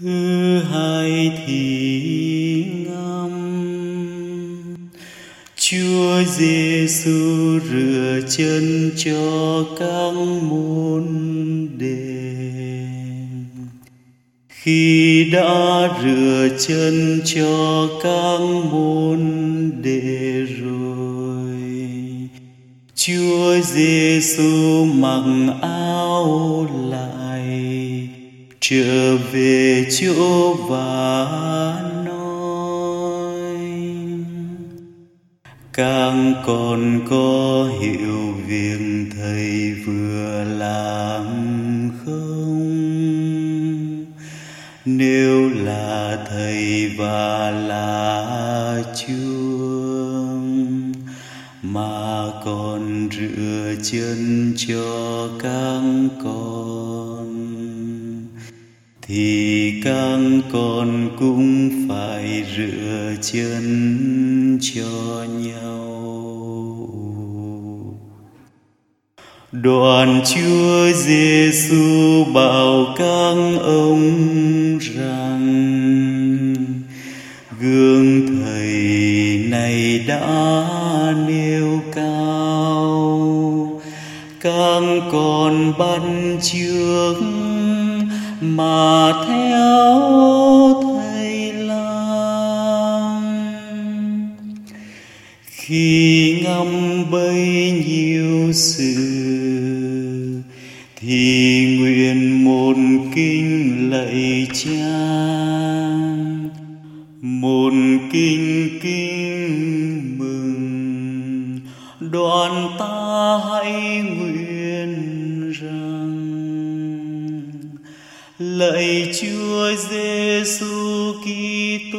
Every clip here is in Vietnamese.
thứ hai thì ngâm. Chúa Giêsu rửa chân cho các môn đệ khi đã rửa chân cho các môn đệ rồi, Chúa Giêsu mặc áo lại trở về chỗ và nói, càng còn có hiểu việc thầy vừa làm không? Nếu là thầy và là chúa, mà còn rửa chân cho các con thì các con cũng phải rửa chân cho nhau. Đoàn Chúa Giêsu bảo các ông rằng, gương thầy này đã nêu cao các con bắt trước mà theo thầy làm khi ngâm bấy nhiêu sự, thì nguyện một kinh lạy cha. Một kinh kinh mừng, đoàn ta hãy nguyện lạy Chúa Giêsu Kitô,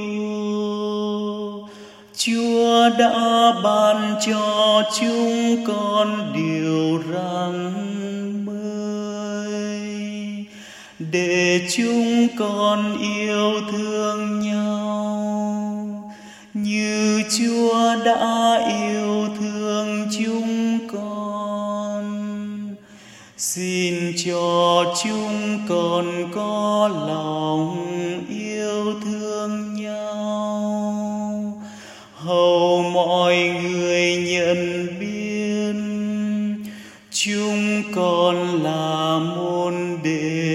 Chúa đã ban cho chúng con điều răn mới, để chúng con yêu thương nhau. Như Chúa đã yêu thương chúng con, xin cho chúng còn có lòng yêu thương nhau. Hầu mọi người nhận biết, chúng con là môn đệ